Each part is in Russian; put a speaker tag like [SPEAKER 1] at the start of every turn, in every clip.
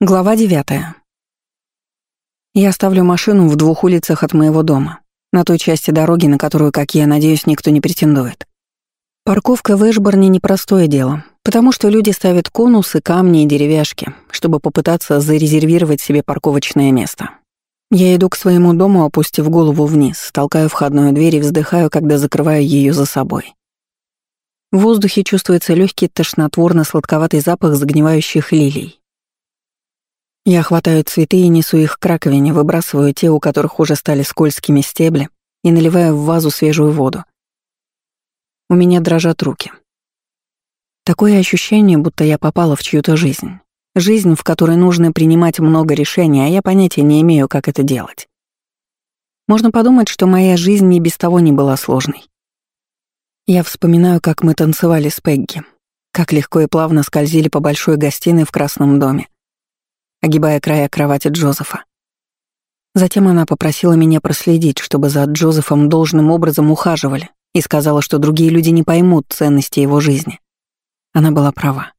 [SPEAKER 1] Глава девятая. Я ставлю машину в двух улицах от моего дома, на той части дороги, на которую, как я надеюсь, никто не претендует. Парковка в Эшборне — непростое дело, потому что люди ставят конусы, камни и деревяшки, чтобы попытаться зарезервировать себе парковочное место. Я иду к своему дому, опустив голову вниз, толкаю входную дверь и вздыхаю, когда закрываю ее за собой. В воздухе чувствуется легкий тошнотворно-сладковатый запах загнивающих лилий. Я хватаю цветы и несу их к раковине, выбрасываю те, у которых уже стали скользкими стебли, и наливаю в вазу свежую воду. У меня дрожат руки. Такое ощущение, будто я попала в чью-то жизнь. Жизнь, в которой нужно принимать много решений, а я понятия не имею, как это делать. Можно подумать, что моя жизнь и без того не была сложной. Я вспоминаю, как мы танцевали с Пегги, как легко и плавно скользили по большой гостиной в Красном доме, огибая края кровати Джозефа. Затем она попросила меня проследить, чтобы за Джозефом должным образом ухаживали, и сказала, что другие люди не поймут ценности его жизни. Она была права.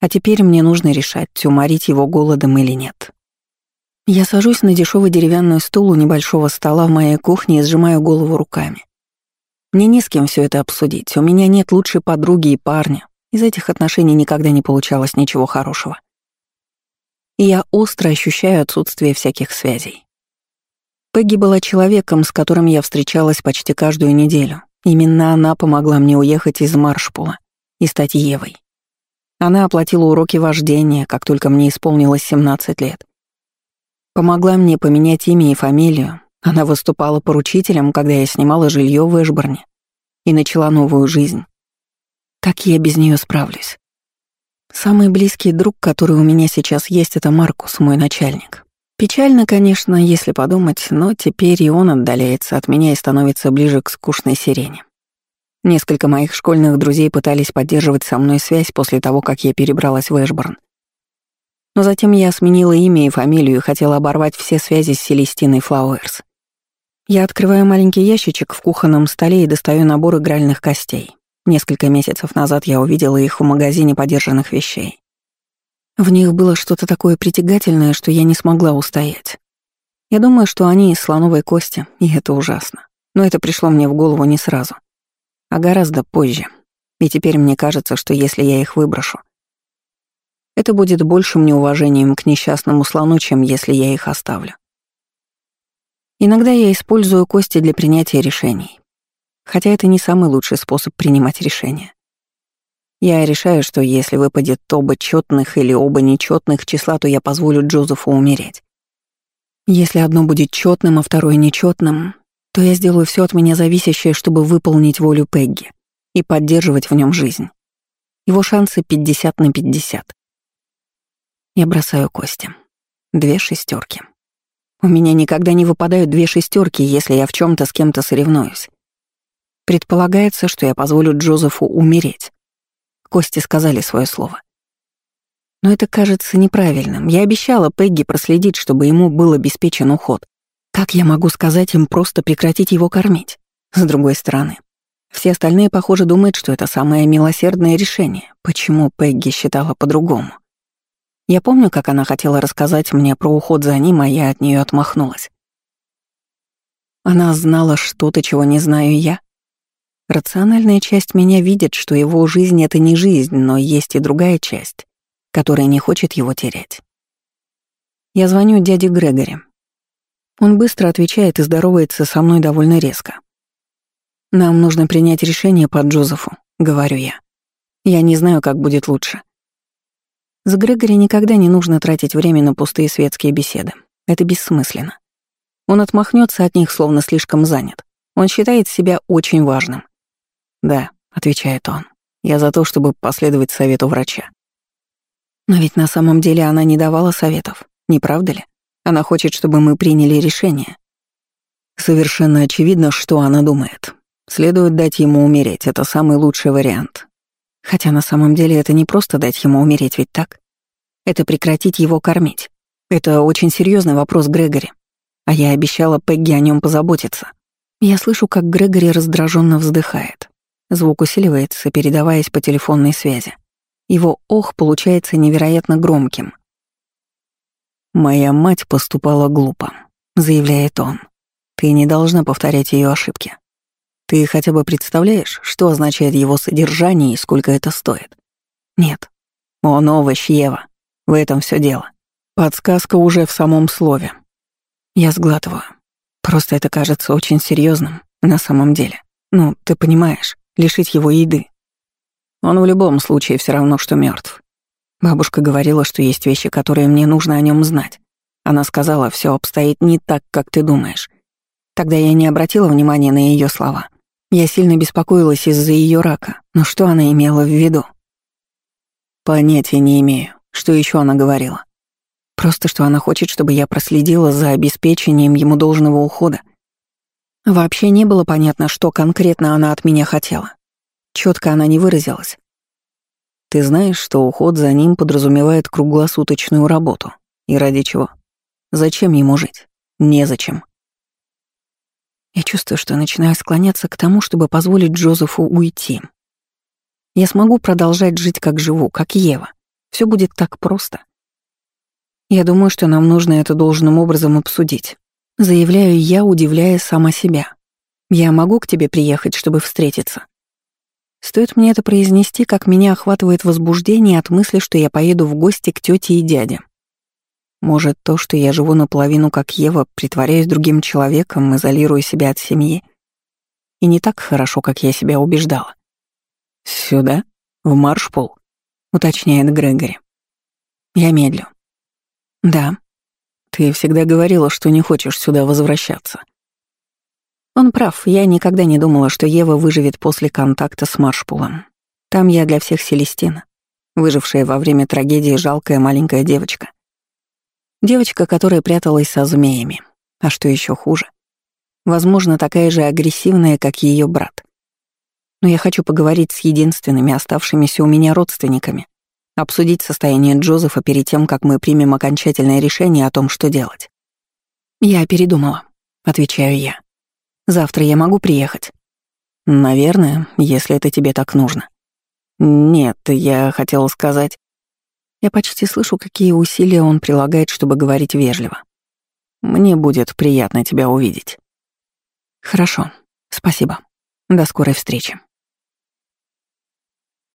[SPEAKER 1] А теперь мне нужно решать, уморить его голодом или нет. Я сажусь на дешевый деревянный стул у небольшого стола в моей кухне и сжимаю голову руками. Мне не с кем все это обсудить, у меня нет лучшей подруги и парня. Из этих отношений никогда не получалось ничего хорошего и я остро ощущаю отсутствие всяких связей. Пегги была человеком, с которым я встречалась почти каждую неделю. Именно она помогла мне уехать из Маршпула и стать Евой. Она оплатила уроки вождения, как только мне исполнилось 17 лет. Помогла мне поменять имя и фамилию. Она выступала поручителем, когда я снимала жилье в Эшборне и начала новую жизнь. Как я без нее справлюсь? Самый близкий друг, который у меня сейчас есть, это Маркус, мой начальник. Печально, конечно, если подумать, но теперь и он отдаляется от меня и становится ближе к скучной сирене. Несколько моих школьных друзей пытались поддерживать со мной связь после того, как я перебралась в Эшборн. Но затем я сменила имя и фамилию и хотела оборвать все связи с Селестиной Флауэрс. Я открываю маленький ящичек в кухонном столе и достаю набор игральных костей. Несколько месяцев назад я увидела их в магазине подержанных вещей. В них было что-то такое притягательное, что я не смогла устоять. Я думаю, что они из слоновой кости, и это ужасно. Но это пришло мне в голову не сразу, а гораздо позже. И теперь мне кажется, что если я их выброшу, это будет большим неуважением к несчастному слону, чем если я их оставлю. Иногда я использую кости для принятия решений хотя это не самый лучший способ принимать решения. Я решаю, что если выпадет оба четных или оба нечетных числа, то я позволю Джозефу умереть. Если одно будет четным, а второе нечетным, то я сделаю все от меня зависящее, чтобы выполнить волю Пегги и поддерживать в нем жизнь. Его шансы 50 на 50. Я бросаю кости. Две шестерки. У меня никогда не выпадают две шестерки, если я в чем то с кем-то соревнуюсь. Предполагается, что я позволю Джозефу умереть. Кости сказали свое слово. Но это кажется неправильным. Я обещала Пегги проследить, чтобы ему был обеспечен уход. Как я могу сказать им просто прекратить его кормить? С другой стороны, все остальные, похоже, думают, что это самое милосердное решение. Почему Пегги считала по-другому? Я помню, как она хотела рассказать мне про уход за ним, а я от нее отмахнулась. Она знала что-то, чего не знаю я. Рациональная часть меня видит, что его жизнь — это не жизнь, но есть и другая часть, которая не хочет его терять. Я звоню дяде Грегори. Он быстро отвечает и здоровается со мной довольно резко. «Нам нужно принять решение по Джозефу», — говорю я. «Я не знаю, как будет лучше». С Грегори никогда не нужно тратить время на пустые светские беседы. Это бессмысленно. Он отмахнется от них, словно слишком занят. Он считает себя очень важным. «Да», — отвечает он, — «я за то, чтобы последовать совету врача». Но ведь на самом деле она не давала советов, не правда ли? Она хочет, чтобы мы приняли решение. Совершенно очевидно, что она думает. Следует дать ему умереть, это самый лучший вариант. Хотя на самом деле это не просто дать ему умереть, ведь так? Это прекратить его кормить. Это очень серьезный вопрос Грегори. А я обещала Пегги о нем позаботиться. Я слышу, как Грегори раздраженно вздыхает. Звук усиливается, передаваясь по телефонной связи. Его ох получается невероятно громким. «Моя мать поступала глупо», — заявляет он. «Ты не должна повторять ее ошибки. Ты хотя бы представляешь, что означает его содержание и сколько это стоит?» «Нет». «Он овощ, Ева. В этом все дело. Подсказка уже в самом слове». Я сглатываю. Просто это кажется очень серьезным на самом деле. Ну, ты понимаешь, лишить его еды. Он в любом случае все равно, что мертв. Бабушка говорила, что есть вещи, которые мне нужно о нем знать. Она сказала, все обстоит не так, как ты думаешь. Тогда я не обратила внимания на ее слова. Я сильно беспокоилась из-за ее рака, но что она имела в виду? Понятия не имею. Что еще она говорила? Просто, что она хочет, чтобы я проследила за обеспечением ему должного ухода. Вообще не было понятно, что конкретно она от меня хотела. Четко она не выразилась. Ты знаешь, что уход за ним подразумевает круглосуточную работу. И ради чего? Зачем ему жить? Незачем. Я чувствую, что начинаю склоняться к тому, чтобы позволить Джозефу уйти. Я смогу продолжать жить, как живу, как Ева. Все будет так просто. Я думаю, что нам нужно это должным образом обсудить. Заявляю я, удивляя сама себя. Я могу к тебе приехать, чтобы встретиться. Стоит мне это произнести, как меня охватывает возбуждение от мысли, что я поеду в гости к тете и дяде. Может, то, что я живу наполовину как Ева, притворяюсь другим человеком, изолирую себя от семьи, и не так хорошо, как я себя убеждала. «Сюда? В маршпол?» — уточняет Грегори. Я медлю. «Да. Ты всегда говорила, что не хочешь сюда возвращаться. Он прав, я никогда не думала, что Ева выживет после контакта с Маршпулом. Там я для всех Селестина, выжившая во время трагедии жалкая маленькая девочка. Девочка, которая пряталась со змеями. А что еще хуже? Возможно, такая же агрессивная, как ее брат. Но я хочу поговорить с единственными оставшимися у меня родственниками, обсудить состояние Джозефа перед тем, как мы примем окончательное решение о том, что делать. «Я передумала», — отвечаю я. Завтра я могу приехать?» «Наверное, если это тебе так нужно». «Нет, я хотела сказать...» Я почти слышу, какие усилия он прилагает, чтобы говорить вежливо. «Мне будет приятно тебя увидеть». «Хорошо, спасибо. До скорой встречи».